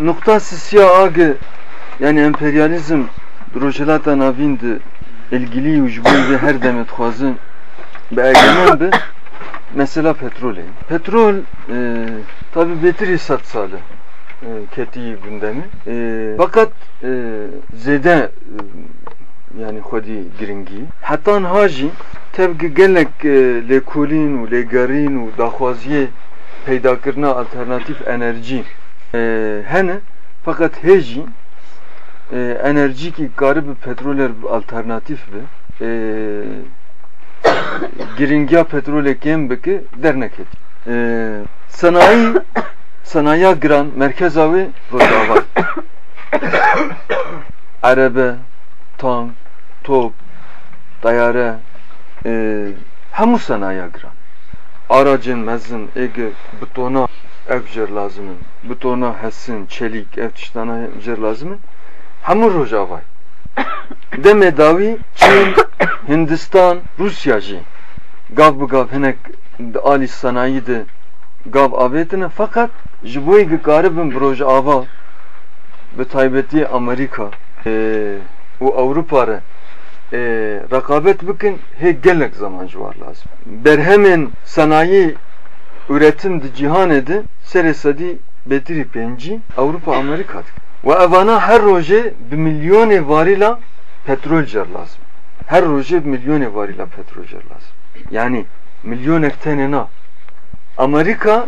Nuktası siyah agı yani emperyalizm rojelata navindi ilgili ucbuy ve her demet xwazin be egemen bi mesela petrol. Petrol e, tabi betiri sat salı e, keti gündemi. E, fakat e, zede e, yani xwedî giringî hetan hajî tevgi gelek e, lêkolîn û lêgerîn û daxwaziyê alternatif enerji e, hene fakat hêjî e, enerji ki bir petroler alternatif bi e, giringiya petrole kem biki dernek et. E, sanayi sanayiya giran merkez avi rojava. Araba, tank, top, dayare e, hemû sanayiya giran. Aracın mezin ege betona ev jer lazımın. Betona hesin, çelik, ev tiştana jer lazımın. Hemû rojavay. Deme davi Çin, Hindistan, Rusya jî gav bi gav hinek alî sanayî de gav avêtine fakat ji bo yê karibin bi rojava bi taybetî Amerika e, û Ewropa re e, rekabet bikin hê gelek zaman ji war lazım. Berhemên sanayî üretim di cîhanê de serê sedî betirî pêncî Avrupa Amerika ve evana her roje bir milyonê varîla petrol cer lazım. Her roje bir milyonê varîla petrol cer lazım. Yani milyonek tane na. Amerika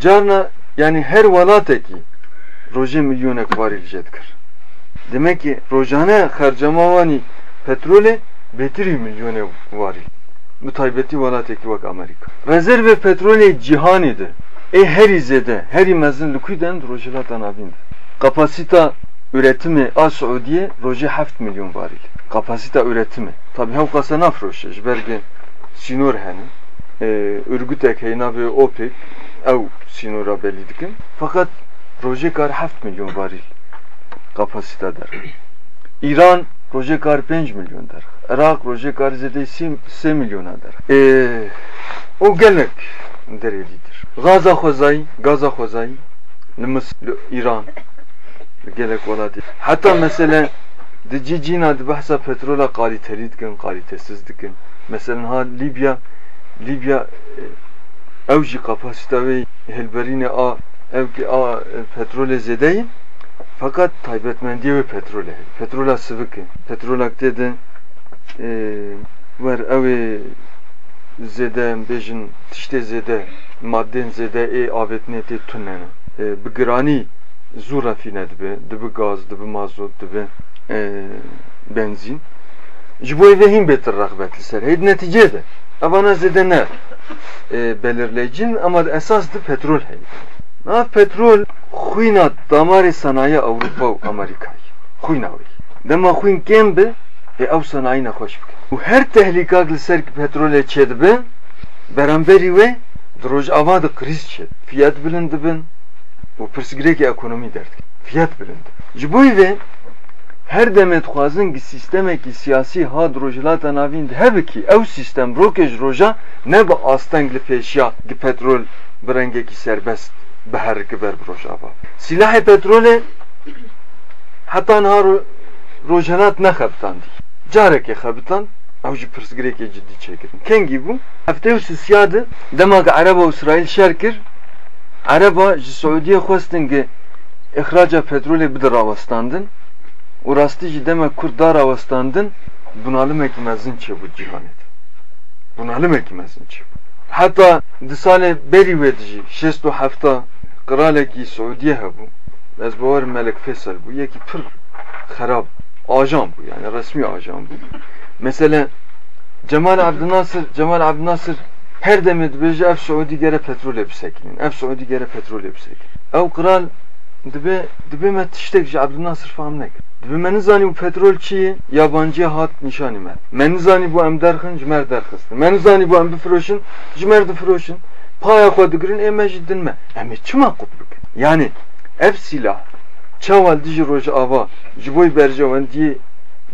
carna yani her velateki roje milyonek varil jedkir. Demek ki rojane harcama vani petrole betiri milyone varil. Mütaybeti velateki vak Amerika. Rezerve petrole cihan idi. E her izede, her imezin lüküden rojelatan abindi. Kapasita üretimi a Suudiye roje 7 milyon varil. Kapasita üretimi. Tabi hev kasa nafroşe. Jberge sinor hani. E, örgütek heyna ve OPEC ev sinora belli dikim. Fakat roje kar 7 milyon varil kapasite der. İran roje kar 5 milyon der. Irak roje kar zede 3 milyona der. E, o gelek derelidir. Gaza xozayı, Gaza xozayı, Mısır, İran gelek oladi. Hatta mesela di cicina di bahsa petrola kaliteli dikin, kalitesiz dikin. Mesela ha Libya, Libya evji kapasite ve helberine a evki a petrole zedeyin. Fakat taybetmendiye ve petrole. Petrola sıvıkı. Petrola dedi e, var evi zede bejin tişte zede madden zede e avetneti tunene. E, bi girani zû refîne dibe gaz dibi mazot dibi e, benzin. Ji bo vê hîn bêtir ser. Heydi neticê de. Evana zêde ne? E, belirleyicin ama esas de petrol heydi Nav petrol xwîna damarê sanayi Awropa û Amerîkayê xwîna wê. Dema xwîn kêm bi e av sanayi ne hoş bike. Bu her tehlikaklı ser petrole çed be beramberi ve droj avadı kriz çed. Fiyat bilindi bin bu persigireki ekonomi derdik. Fiyat bilindi. Jiboy ve her demet xwazin ki sistemek ki siyasi had rojilata navin hebe ki ev sistem rokej roja ne bu astengli peşya di petrol brengeki serbest beher kiber roja ba. Silah petrole hatta nahar rojanat ne xabtandi. Careke xabtan ev ji persigireki ciddi çekirin. Kengi bu? Hafte u siyadı demak Araba İsrail şerkir Araba ji Suudiye xwestin ki ihraca petrolê bide rawestandin û rastî jî demek Kurd da rawestandin bunalımekî mezin çêbû cîhanê de. Bunalımekî mezin çêbû. Heta di salê berî wê de jî şêst û hefta qiralekî Suudiye hebû. Ez bawerim Melek Faysal bû yekî pir xerab ajan bû yani resmi ajan bû. Mesela Cemal Abdülnasır Cemal Abdülnasır her demet dibêje ev Suudî gere petrolê bisekinin. Ev Suudî gere petrolê bisekin. Ew kral dibe dibe me tiştek ji Abdülnasır fahm nekir. Dibe me nizanî bu petrol çi yabancıya hat nişanî me. Me nizanî bu em derxin ji mer derxistin. Me nizanî bu em bifroşin ji mer difroşin. Paya xwe digirin ê me jî din me. Em ê çima bikin? Yani ev silah çaval dijî roj ava ji bo berjewendiyê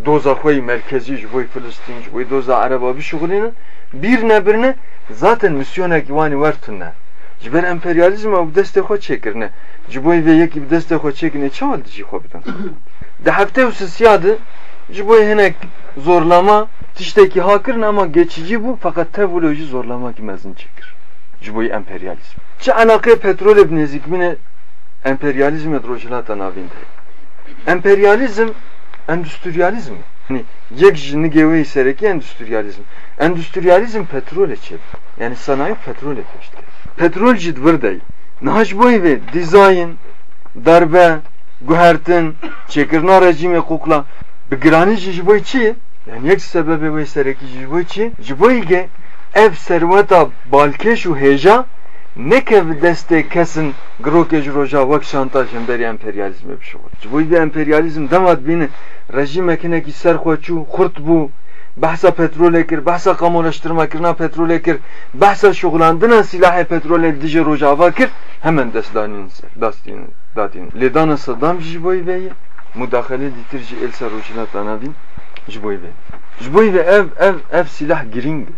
doza xwe merkezî ji bo Filistin ji bo doza Araba bişuxulînin bir nebirine zaten misyonek vani vertune. Jiber emperyalizm o deste xo çekirne. Jiboy ve yeki bir deste xo çekine çal dici xo bidan. De hafte usisiyadı Jiboy henek zorlama tişteki hakırın ama geçici bu fakat tevoloji zorlama kimezin çekir. Jiboy emperyalizm. Çi alakı petrol ibn zikmine emperyalizm et rojilata navinde. Emperyalizm endüstriyalizm. Yani yek jini geveyi sereki endüstriyalizm. Endüstriyalizm petrol çep. Yani sanayi petrol işte. Petrol jid vırdayı. Naş boy ve dizayn, darbe, guhertin, çekirna rejime kukla. Bigirani ji boy çi? Yani yek sebebi ve sereki ji boy çi? Ji boy ge ev serveta balkeş u heja nekev deste kesin grokej roja vak şantajın beri emperyalizm bir şey olur. Bu bir emperyalizm damad bini rejim ekine ki serxoçu kurt bu bahsa petrol kir, bahsa kamulaştırma kirna petrol kir, bahsa şoğlandına silahı petrol dije roja vakir hemen deslanin dastin datin. Ledana Saddam jiboy ve müdahale ditirci el sarojina tanavin jiboy ve. Jiboy ve ev ev ev silah giring.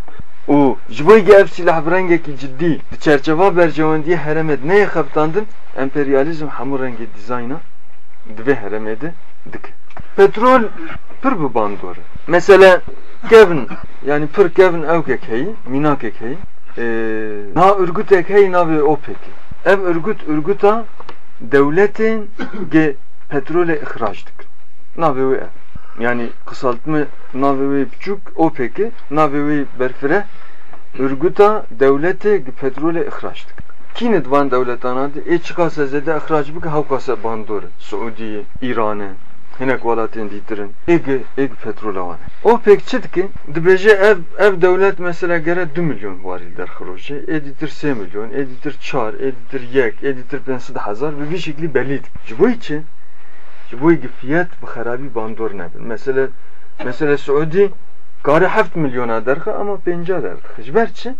O jiboy ev silah brengeki ciddi çerçeve bercevandiye heremed neye kaptandın? Emperyalizm hamur rengi dizayna dve heremedi dik. Petrol pır bu bandor. Mesela kevin yani pır kevin ev kekeyi, mina kekeyi. Ee, na örgüt ekeyi na ve OPEC. Ev örgüt örgüta devletin ge petrole ihracdık. Na ve ev. Yani kısaltma na ve küçük OPEC'i na ve berfire örgüta devleti petrole ihracdık. Kinet van devletana de e çıkasa zede ihraç bik havkasa bandur. Suudi, İran'ı, hinek valatin ditirin. Ege, ege petrol avane. O pek çit ki, dibece ev, ev devlet mesela gere 2 milyon varil der xroji. Editir 3 milyon, editir 4, editir 1, editir 500 hazar ve bir şekli bellidir. Bu için, bu iki fiyat bu harabi bandur nebin. Mesela, mesela Suudi, gari 7 milyona derxe ama 5 derxe. Jiber çi?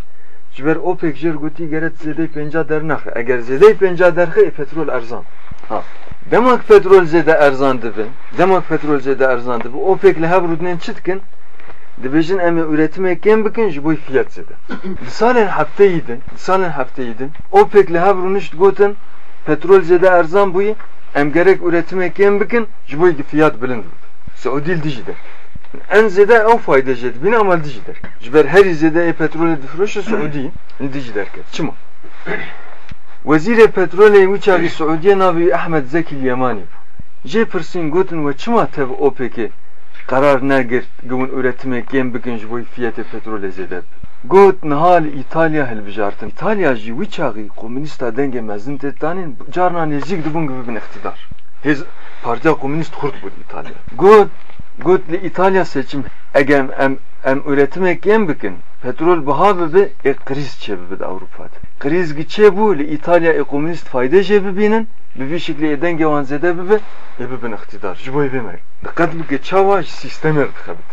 Jiber OPEC jir guti geret zede 5 dernaxe. Eğer zede 5 derxe petrol erzan. Ha. Demek petrol zede erzan dibi. Demek petrol zede erzan dibi. OPEC le hevrudnen çitkin. Dibijin emi üretim ekken bikin ji bu fiyat zede. Disalen hafteydi. Disalen hafteydi. OPEC le hevruniş gotin petrol zede erzan buyi Em gerek üretim ekiyen bikin, jiboy ki fiyat bilind Saudil dijider. En zede o fayda jed bin amal dijider. Jiber her izede e petrol difroşu Saudi dijider ket. Çimo. Vezir e petrolü e uçavi Saudiye navi Ahmet Zeki Yemani. Jepirsin gotin ve çima tev OPEC'e Karar nergir gumun üretime gen bikin ji bo fiyatê petrolê zêde Got nihal İtalya hilbijartin. İtalya e jî wî çaxî komünîsta dengê mezin tê danin carna nêzik dibûn gibi bin iqtidar. Hêz Partiya Komünîst Kurd bû İtalya. Got li İtalya seçim egem em em üretime gem bugün petrol baha be e kriz çebi Avrupa'da. Kriz giçe bu li İtalya e komünist fayda cebi binin bir bir şekilde denge vanzede be e bin iktidar. Jiboy bemek. Dikkat bir çava sistem ertikabit.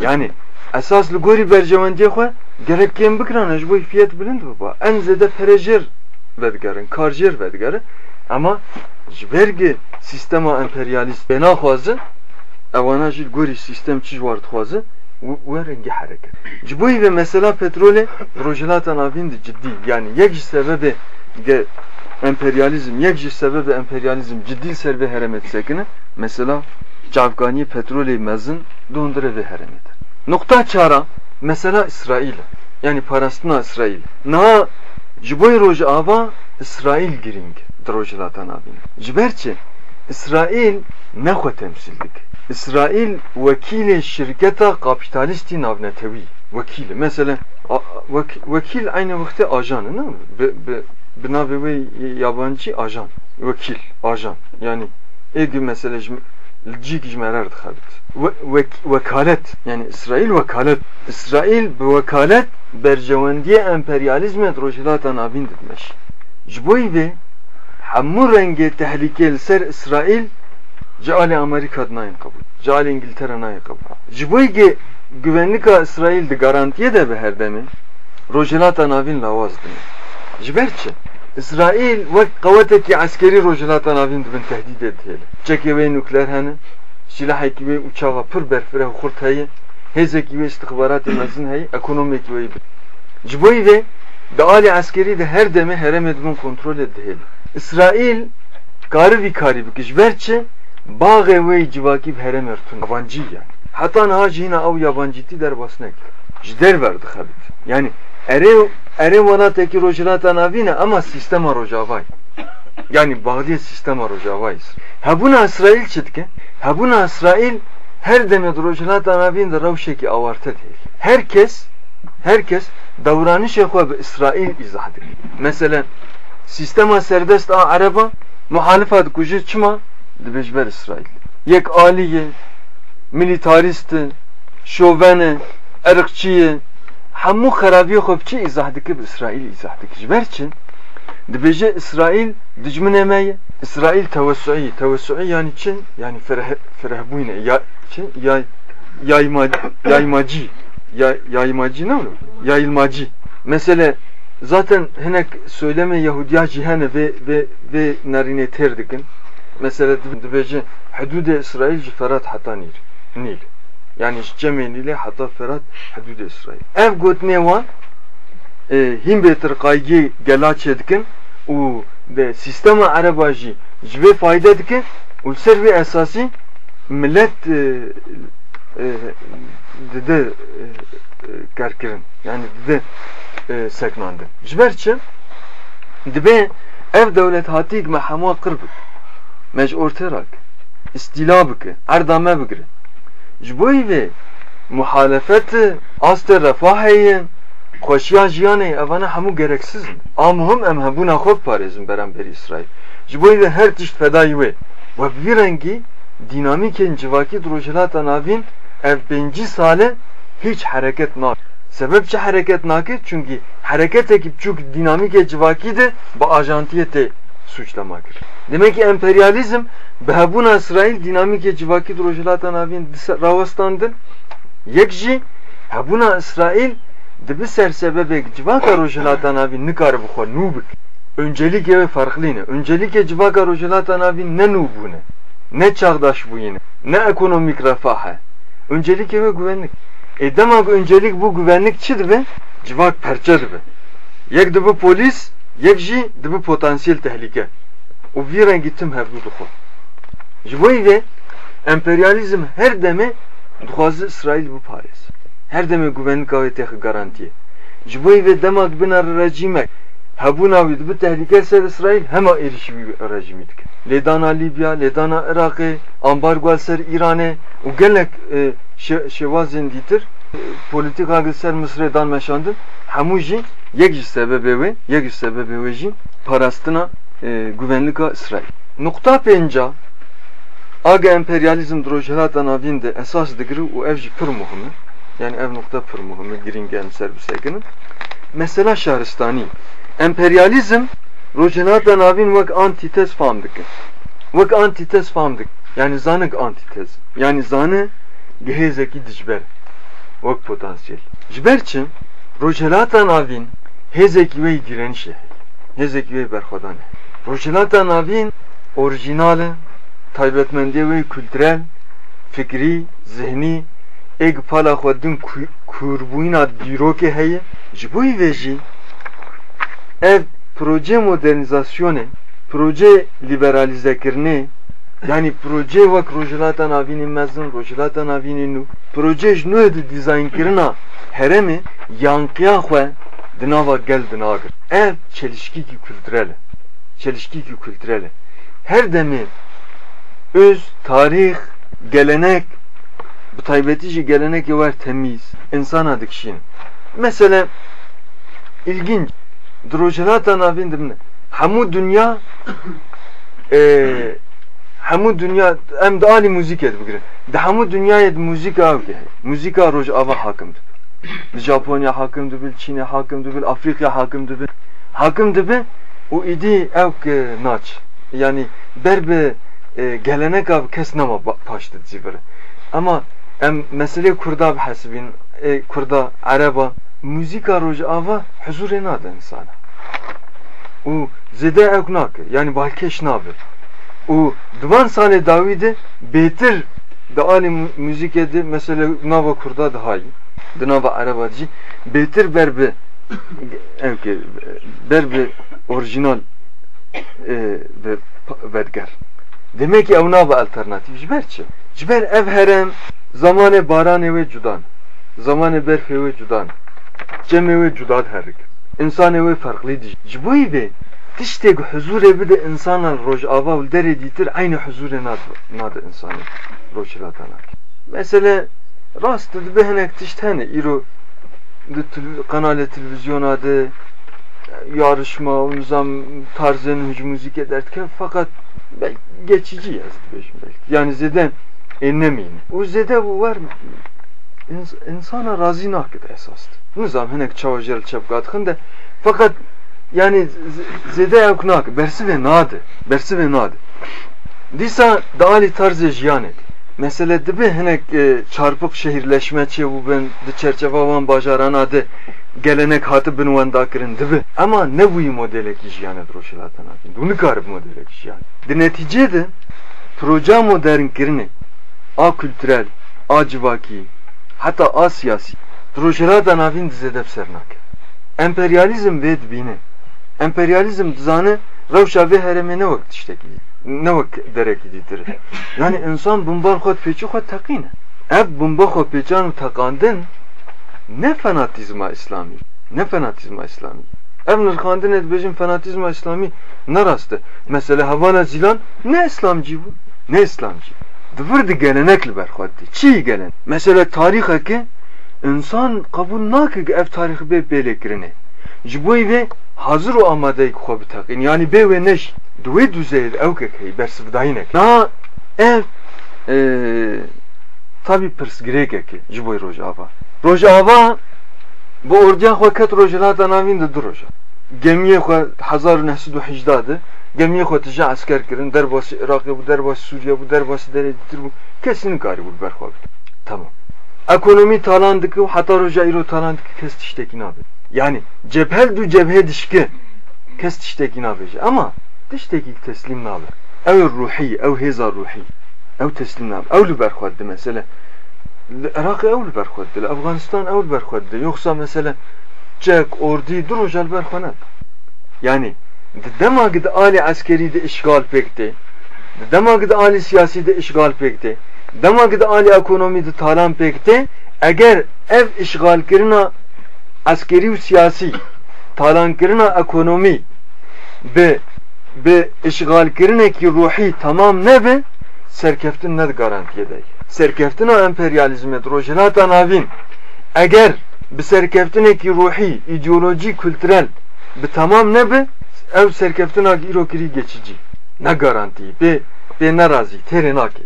Yani esas li gori bercevendiye xwe gerek kem bikran ji bo fiyat bilind baba. En zede perejer vedgerin, karjer vedgerin. Ama ji bergi sistema emperyalist bena xwazin evana gori sistem çi war dixwazin ve rengi hareket. Ji bo ve mesela petrole projelata navin ciddi. Yani yek ji sebebi ge emperyalizm, yek ji sebebi emperyalizm ciddi serve heremet sekine. Mesela Cavgani petrolü mezin dondure ve heremet. Nokta çara mesela İsrail. Yani parasına İsrail. Na jiboy roj ava İsrail giring drojlatan abin. Jiberçi İsrail nexwe temsil dike. İsrail vekilê şirketa kapitalistî navnetewî vekil. Mesela vekil aynı vakte ajan, ne? Bi navê ve yabancı ajan, vekil, ajan. Yani egi mesela cik jmerer dixebit. Vekalet, yani İsrail vekalet. İsrail bi vekalet bercewendiye emperyalizmet rojhilata navîn didmeş. Ji bo حمو رنج تهليكي لسر إسرائيل جعل أمريكا ناين قبول جعل إنجلترا ناين قبول جبوي جي güvenlik İsrail de garantiye de be her demin. Rojelata navin lavaz demin. Jiberçe. İsrail ve kuvveteki askeri rojelata navin dibin tehdit ediyle. Çeki ve nükleer hani silah ekibi uçağa pır berfire hukurt heyi hezeki ve istihbarat mezin heyi ekonomik ve Ciboy ve da ali askeri de her deme herem edmin kontrol edil. İsrail karı vi karı bi kişberçe bağı ve civaki herem ertun yabancı yani. Hatta naci yine av yabancıti der basnek. Jder verdi habit. Yani ere ere vana teki rojilata navine ama sistema rojavay. Yani bağlı sistema rojavayız. Ha buna İsrail çitke. Ha buna İsrail her demet rojilata navine de ravşeki avarta değil. Herkes herkes davranış yakwa İsrail izahdır. Mesela sistema serbest a araba muhalefet kujit çima dibejber İsrail. Yek aliye militaristi şovene ırkçıyı hemû xerabiye xwe çi izah dike bi İsrail izah dike ji ber İsrail dijmin me İsrail tevessûî tevessûî yani çi yani ferehbûne ya çi ya yayma yaymacı ya, yaymacı ne olur? Yayılmacı. Mesela zaten henek söyleme Yahudiya cihane ve ve ve narine terdikin. Mesela dibêje hudud İsrail ciferat hatta nil. Yani cemeniyle hatta ferat hudud İsrail. Ev gotne wan e, him betir qaygı gela çedkin u de sistema arabajı jve fayda dikin u servi esası millet e, e, dide e, kerkirin yani dide sekmandin jiberçi dibe ev devlet hatik me hemû qirbik mecbur terak istila bike erdame bigire ji ve muhalefet aste refaheyê Koşiya jiyanê evana hemû gereksizin. A muhim em hebûna xwe parêzin berember İsrail. Ji her tişt fedayî wê. Ve bi rengî dinamîkên civakî rojhilata navîn ev benci sale hiç hareket nak sebepçe hareket nakit çünkü hareket ekip çünkü dinamik civaki de bu ajantiyete suçlamaktır. Demek ki emperyalizm behabuna İsrail dinamik civaki rojilata navin ravastandır. Yekji habuna İsrail de bir sersebebek civaka rojilata navin nikar bu nubik. Öncelik ve farklıyne. Öncelik civaka rojilata navin ne nubune. Ne çağdaş bu yine. Ne ekonomik refahe. Öncelik ve güvenlik. E demek öncelik bu güvenlik çidir be? Civak perçedir be. Yek de bu polis yek jî dibi potansiyel tehlike û vî rengî tim hevdû dixwe ji bo ve emperyalizm her deme dixwaze İsrail biparêz her deme güvenlika wê tê garantiye ji bo ve demak bina rejîmek hebûna wî dibi tehlike ser İsrail hema êrişî wî rejîmî dike lêdana Libya lêdana Iraqê ambargo ser İranê û gelek şewazên dîtir politika ser Mısır'e dan meşandın hemû jî yek ji sebebê wê yek ji sebebê wê jî parastina e, güvenlika İsrail. Nokta penca aga emperyalizm drojelata navin de esas digri u ev jî pir muhim yani ev nokta pir muhim giringem serbisekinin mesela şahristani emperyalizm rojelata navin vek antitez fam dikin vek antitez fam dik yani zanık antitez. Yani zanı gehezeki dijber. Vek potansiyel. Jber çim rojelata navin hezeki ve direnişe hezeki ve berxodanı Rojilata navin orijinal taybetmendiye ve kültürel fikri zihni eg pala xwedin kurbûyina dîrokê heye. Ji bo vê jî ev proje modernizasyonê proje liberalizekirinê yani proje wek rojilata navînê mezin rojilata navînê nû proje ji nû di dîzaynkirina heremê yanqiya xwe di nava gel dinagir ev çelişkîkî kültürel e çelişki kültürel. Her demi öz, tarih, gelenek, bu taybetici gelenek var temiz, insana dikşin. Mesela ilginç, drojelata navindim? Hamu dünya e, hamu dünya em de ali müzik et bugün. De hamu dünya et müzik av ge. Müzik roj ava hakimdi. Japonya hakimdi bil, Çin'e hakimdi bil, Afrika hakimdi bil. Hakimdi bil u idi ev naç yani berbe e, gelenek av kes nama paştı cibir ama em mesele kurda hasbin e, kurda araba müzika roj ava huzur nada insana u zede ev nak yani balkeş nabir u duman sane davide betir da ali müzik edi mesela nava kurda daha iyi da nava arabacı betir berbe ev ki ber bir orijinal ve vedger. Demek ki ev nava alternatif jiber çi? Jiber ev herem zamanı baran ve cudan. Zamanı berf ve cudan. Cem ve cudad herik. İnsan ve farklı diş. Jibuyi ve tiştek huzur evi de insanın roj ava ul dere ditir aynı huzur nad nad insanı roj ratanak. Mesela rast de behenek tiştene iro kanal televizyon adı yarışma, nizam tarzın hücum müzik ederken fakat geçici yazdı beşim belki. Yani zeden enlemeyin. O zede bu var ins insana razı nakit esastı. Nizam henek çavajel çapkat da fakat yani zede yok nak bersi ve nadı. Bersi ve nadı. Disa dali tarzı jiyanet. Mesele dibe henek e, çarpık şehirleşme çe bu ben de çerçeve van bajaran adı gelenek hatı bin wanda kirin dibe. Ama ne bu modele ki jiyanet roşilatan akin. Bunu karib modele ki jiyanet. De neticede proje modern kirini a kültürel, a civaki, hatta a siyasi. Roşilatan avin dizedep sernak. Emperyalizm ve dibine. Emperyalizm dizanı revşa ve hereme ne vakit işte ne vakit derek gididir. Yani insan bundan xod peçi xod takine. Ev bunba xod peçan takandın ne fanatizma İslami. Ne fanatizma İslami. Ev nırkandın et bejim fanatizma İslami ne rastı. Mesela Havana Zilan ne İslamcı bu? Ne İslamcı? Dıvırdı gelenekli berxweddi. Çi gelen? Mesela tarihaki insan kabul nakı ev tarihi be belekirine. Jiboy ve hazır o amadeyik xwe bitakin. Yani be ve neş duve düzeyir ev kekey bersivdayinek. Na ev e, tabi pirs girekeki jiboy rojava. Rojava bu ordiya xwe ket rojela da navin de duroja dur roja. Gemiye xo 1918'de gemiye xo tija asker kirin derbası Irak bu derbası Suriye bu derbası deredidir bu kesin gari bu berxo. Tamam. Ekonomi talandıkı hatta roja iro talandıkı kes tiştekin abi. Yani cephel du cebhe dişke kes tiştekin abi. Ama tiştekî teslim nabe ew ruhî ew hêza ruhî ew teslim nabe ew li ber xwe mesela Irak ew li xwe Afganistan ew li ber xwe yoksa mesela çek ordi durojal berxanet. Yani dema gid ali askeri de işgal pekti. Dema gid ali siyasi de işgal pekti. Dema gid ali ekonomi de talan pekti. Eğer ev işgal kirina askeri ve siyasi talan kirina ekonomi be be işgal kirine ki ruhi tamam ne be serkeftin ne garanti edey. Serkeftin o emperyalizmet rojelatan avin. Eğer bi serkeftinekî ruhî, ideolojî, kültürel bi tamam nebe ev serkeftina îro geçici. Ne garanti, pê pê nerazî, têrê nake,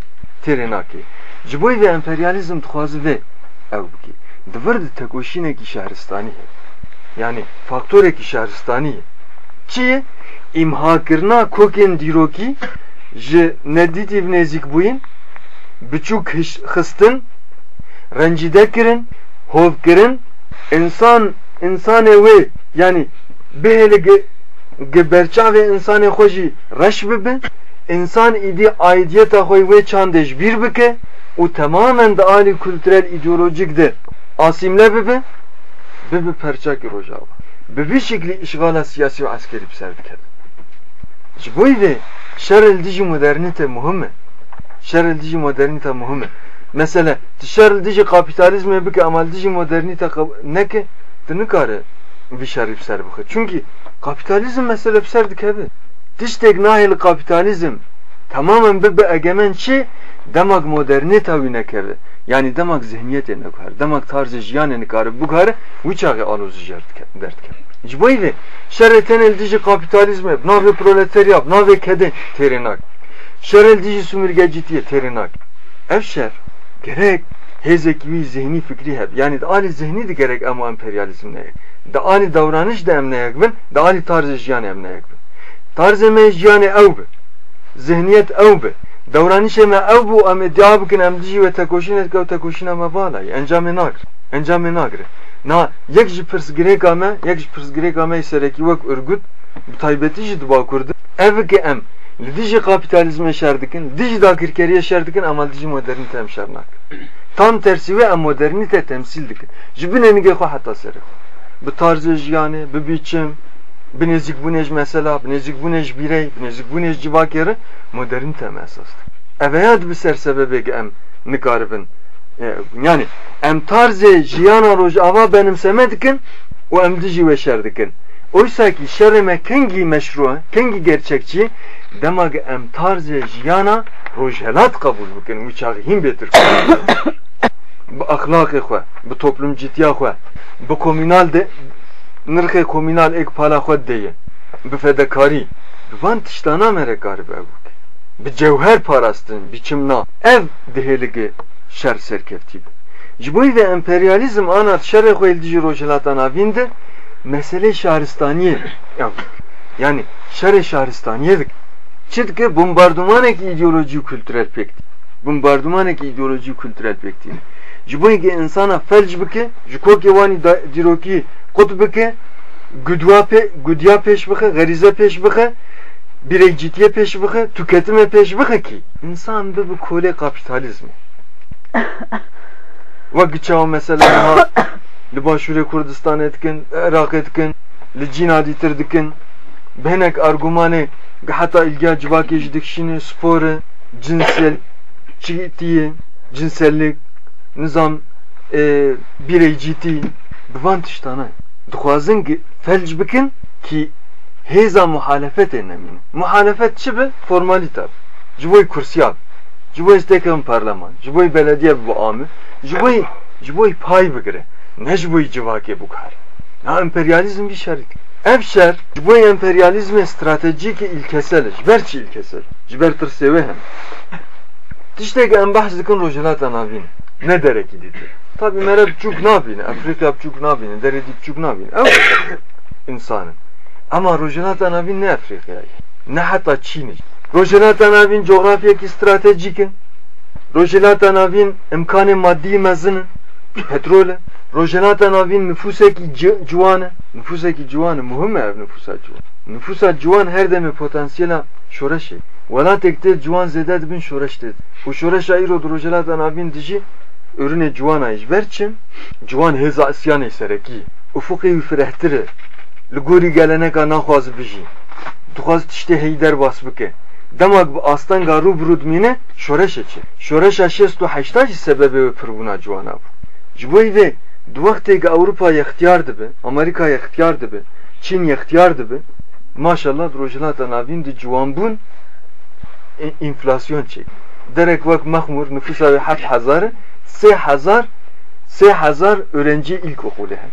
têrê nake. Ji bo vê emperyalizm dixwazi vê ew bike. Divir di tekoşînekî. Yani faktorekî şehristanî ye. Çi ye? İmhakirina kokên dîrokî ji nedîtîv nêzik bûyîn biçûk xistin rencîde kirin, hov kirin wê yani bihêle geberçavê insanê xwe jî reş bibe insan îdî aidiyeta xwe wê çandê ji bîr bike û tamamen di alî kültürel îdeolojik de asimle bibe bibe perçakî rojava bi vî şeklî işgala siyasî û askerî bi ser dikeve Ciboyve şerel modernite muhimme. Şerel dici modernite muhimme. Mesela şerel dici kapitalizme bike amal dici modernite ne ki tını karı bir şerif ser bike. Çünkü kapitalizm mesela serdik hebe. Tiştek nahil kapitalizm tamamen bir egemen çi demek modernite wine keve. Yani demek zihniyet ne kar, demek tarzı jiyan ne kar, bu kar bu çağı aluzu dert keve. Cbayli şerreten eldici kapitalizme, nave proletarya, nave kede terinak. Şer eldici sömürgecitiye terinak. Ev şer gerek hezekivi zihni fikri hep. Yani ali zihni de gerek ama emperyalizm ne? Da davranış da emneyek bin, da ali tarzı jiyan emneyek bin. Tarzı me jiyanı ev bi. Zihniyet ev bi. Davranış me ev bu am iddia bikin ve tekoşin etkev tekoşin ama bağlay. Encamı nagr. Encamı nagr. Na yek ji pirsgirêka me yek ji pirsgirêka me serekî wek Irgut bi taybetî jî di Bakur'da evke em dijî kapitalizme şer dikin li dijî dakirkeriye şer dikin ama em şer nakin tam tersi ve em modernîte temsil dikin ji binenîgê xwe heta serê bi tarzı jiyane, bi biçim, bi nezik bunej mesela, bi nezik bunej birey, bi nezik bunej civakeri modern tem esastır. Eveyad bi sersebebe em nikaribin. E, yani em tarzı jiyana roj ava benimseme dikin o em dici ve şer dikin. Oysa ki şerime kengi meşru, kengi gerçekçi demek em tarzı jiyana rojhelat kabul bikin. Uçağı him betir. bu ahlakı xwe, bu toplum ciddiya xwe, bu komünal de nirxê komünal ek pala xwe deye, bi fedekarî, bi van tiştana mere garib ev bi cewher parastin, biçimna, ev dihêlige şer serkeftî bi. Ji bo ve emperyalizm anat şerê xwe el dijî rojhilata mesele şahristaniye yani şer şahristaniye dik. Çi dike bombardımanekî ideoloji kültürel pekti. Bombardımanekî ideoloji kültürel pekti. Ji bo ki insana felç bike, ji kokê wanî dîrokî qut bike, güdwa pê güdya pêş bixe, gerize pêş bixe, bireycitiye pêş bixe, tüketime pêş bixe ki insan bi bi kolê kapitalizmi. Ve çawa mesela li başûrê Kurdistanê dikin, Iraqê dikin, li cîna dîtir dikin, benek argümanê heta ilgiya civakê jî dikişîne cinsel çîtiye, cinsellik, nizam e, bireycîtî bivan tiştana dixwazin felc bikin ki hêza muhalefetê nemîne. Muhalefet çi bi formalîta ji bo kursiya ji bo stêkên parleman ji belediye bi amir. Ji ji bo pay bigire bo civakê bikare ha emperyalizm bir şerik ev şer ji bo emperyalizmê stratejîkî ilkesel ji ber çi ilkesel ji ber tirsê hem tiştekî em behs dikin navîn ne derek ididir. Tabi mere bçuk nabine, Afrika bçuk nabine, dere dipçuk nabine. Ev insanın. Ama rojenata nabin ne Afrika'ya? Ne hatta Çin'i. Rojenata nabin coğrafyaki stratejikin. Rojenata nabin imkanı maddi mezinin. Petrole. Rojenata nabin nüfuseki civanı. Nüfuseki civanı mühim ev nüfusa civan. Nüfusa civan her deme potansiyela şoreşi. Vela tekte civan zeded bin şoreş dedi. Bu şoreş ayır o rojenata nabin diji ürüne civana berçim civan heza isyanê serekî ufukê wî firehtir e li gorî geleneka naxwaz bijî dixwaz tiştê hey derbas bike demak bi astenga rûbirû dimîne şoreşe çi şoreşa şêst û heşta jî sebebê wê pirbûna Jiboy ve duvaktega Avrupa'ya ihtiyar dibe, Amerika'ya ihtiyar dibe, Çin'ye ihtiyar dibe. Maşallah rojla tanavin de cuambun enflasyon çek. Derek vak mahmur nüfusa ve hat hazarı se hazar se hazar öğrenci ilkokulu hem.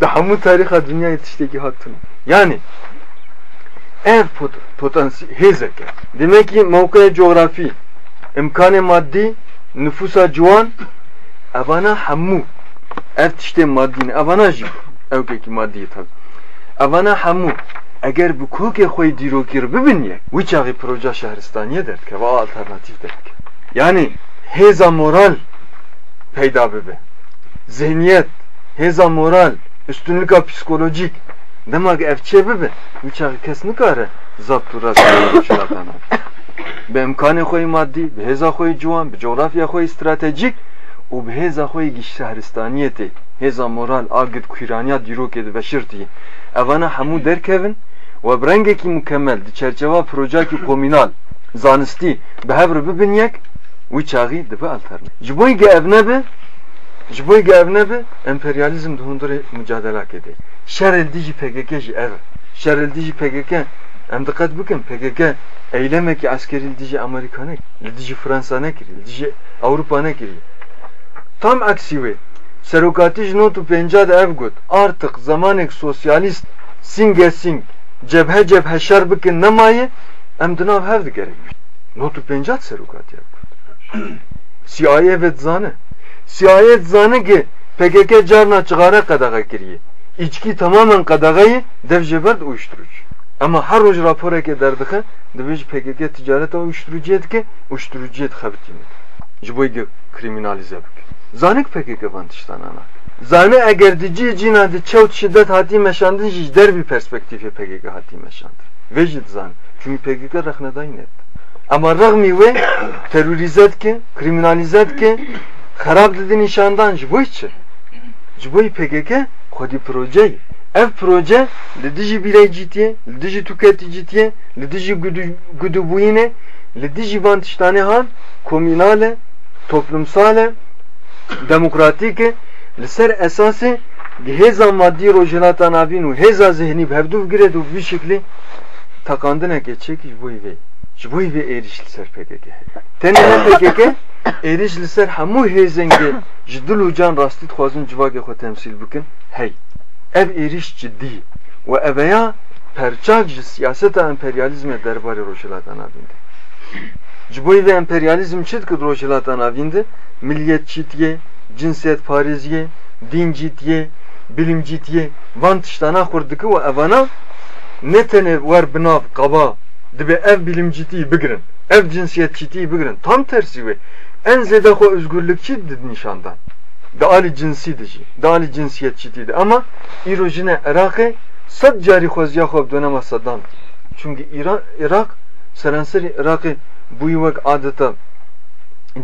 Daha mı tariha dünya yetişteki hattını. Yani ev pot potansiyel hezeke. Demek ki mevkaya coğrafi, imkanı maddi, nüfusa cuan, evana hemmu ev tişte maddin evana jî. Evkekî maddiyê tabi evana hemû eger bi kokê xwe dîrokîr bibiniye wî çaxî proja şehristaniye derdike ve alternatif derdike yani hêza moral peyda bibe. Zihniyet hêza moral üstünlüka psikolojik. Demak ev çê bibe wî çaxî kes nikare zabt û rastîşlatana bi imkanê xwe madî bi hêza xwe ciwan coğrafya xwe stratejîk u bi hêza xwe gişte haristaniyetê hêza moral agir kûraniya dîrokê dibeşirtî evana hemû derkevin ve bi rengekî mukemmel di çerçeva projeyekî komînal zanistî bi hev re bibin yek wî çaxî dibe alterne ji bo ge ev nebe ji bo ge ev nebe emperyalizm di hundirê mücadelakê de şerildî jî PKK jî ev. Şerildî jî PKK Em dikkat bikin PKK eylemeki askeri dici Amerika ne, dici Fransa ne kiri. Tam aksi ve serokati notu penca da ev got. Artık zamanek sosyalist singe sing cebhe cebhe şer bikin nemaye em dinav hev gerek. Notu penca serokati ev. CIA ve zane. CIA zane ki PKK carna çıgara kadaga kiriye. İçki tamamen kadagayı devcebert uyuşturucu. Ama her roj rapor eke derdike demiş PKK ticaret uyuşturucuyet ki uyuşturucuyet xabitiyet. Jiboyge kriminalize bik. Zanik PKK vantiştan ana. Zane eğer dici cinadi çevt şiddet hati meşandın jic der bir perspektifi PKK hati meşandır. Vecid zan. Çünkü PKK rahnedayın etti. Ama rağmi ve terörizet ki, kriminalizet ki, harap dedi nişandan jiboy çi. Jiboy PKK خودی پروژه ev proje li dijî bireycîtiye, li dijî tüketicîtiye, li dijî gudubûyîne, li dijî van tiştanê han komünale, toplumsale, demokratike li ser esasê hêza maddî rojhilata navîn û hêza zihnî hevdû gire û vî şeklî takandineke çekî ji bo vê ji bo vê êriş li ser PKK tenê ne PKK êriş li ser hemû hêzengê ji dil û can rastî dixwazin civakê xwe temsîl bikin hey ev êriş ciddi. Ve eveya perçak ji siyaseta emperyalizme derbarê rojhilata navîn de ji bo vê emperyalizm çi dikir rojhilata navîn de? Milliyetçîtiye cinsiyet pariziye dincîtiye bilimcîtiye van tiştana xur dike û evana? Ne tenê wer binav qaba dibe ev bilimcîtî bigirin ev cinsiyetçîtî bigirin. Tam tersi ve en zêde xwe özgürlükçî di nîşandan? Da ali cinsi dijî da ali cinsiyetçîtî de ama îro jine Iraqê sed carî xweziya xwe çünkü İran, Irak serenserî Iraqê bûyî wek adeta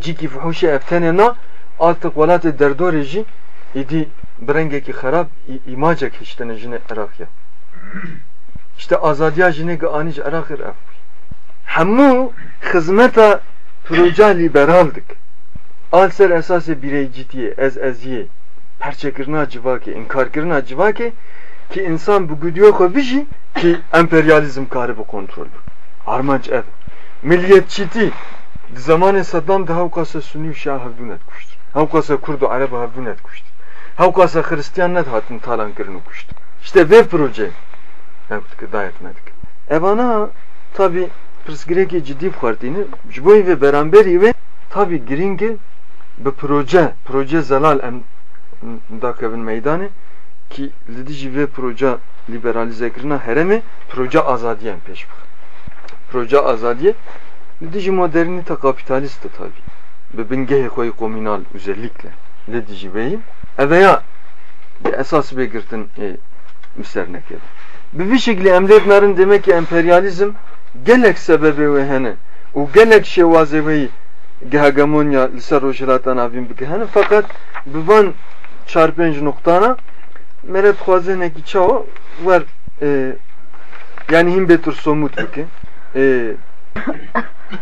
cîkî fuhuşê ev tenê na artık welatê derdorê jî êdî bi rengekî xerab îmacek hiştene jine Iraqya işte azadiya jine anî ji Iraqê ev hemû xizmeta proja liberaldik. Al ser esasê bireycîtiyê ez eziye perçekirina civakê inkarkirina civakê ki insan bu güdüyor xwe bijî ki emperyalizm karı bu kontrol armanç ev milliyetçîtî di zamanê Saddam de hewkasa Sunî û Şia hevdû net kuştir hewkasa Kurd û Arab hevdû net kuştir hewkasa Hristiyan net hatin talan kirin û kuştir işte vê proje. Hewk dayet medik evana tabi pirsgirêkê cidî bixwartîne ji bo vê beramberî wê tabi giringe bi proje proje zelal em dakevin meydanê ki li dijî vê proje liberalizekirina heremê proje azadiye em pêş bixin proje azadiye li dijî modernîte kapitalist tabi bi bingehê xwe komünal özellikle. Li dijî wê eveya bir esas belirtin e, miserneke. Bir şekilde emretlerin demek ki emperyalizm gelek sebebi ve hene o gelek şevazeveyi hegemonya liser rojilatan avim bikehene fakat bivan çarpıncı noktana meret ki çao var e, yani him betur somut bike e,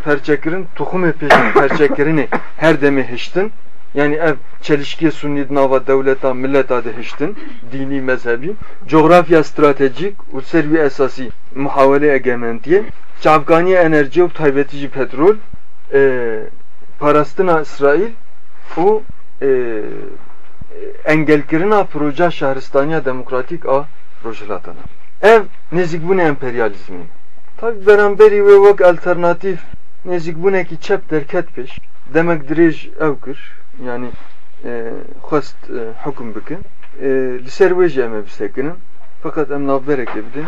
perçekirin tohum peşin perçekirini her deme heştin. Yani ev çelişkiye sunni nava devleta milleta de heştin. Dini mezhebi coğrafya stratejik u servi esası muhavele egementiye çavkaniye enerji u taybetici petrol. E, parastina İsrail. U e, engelkirina proje şehristaniya demokratik a projelatana ev nezik bu ne emperyalizmi vak alternatif nezik bu ne ki çep derket peş demek dirij evkir yani e, xwest e, hukm bikin. E, li ser wê jî em ê bisekinin fakat em navbereke bidin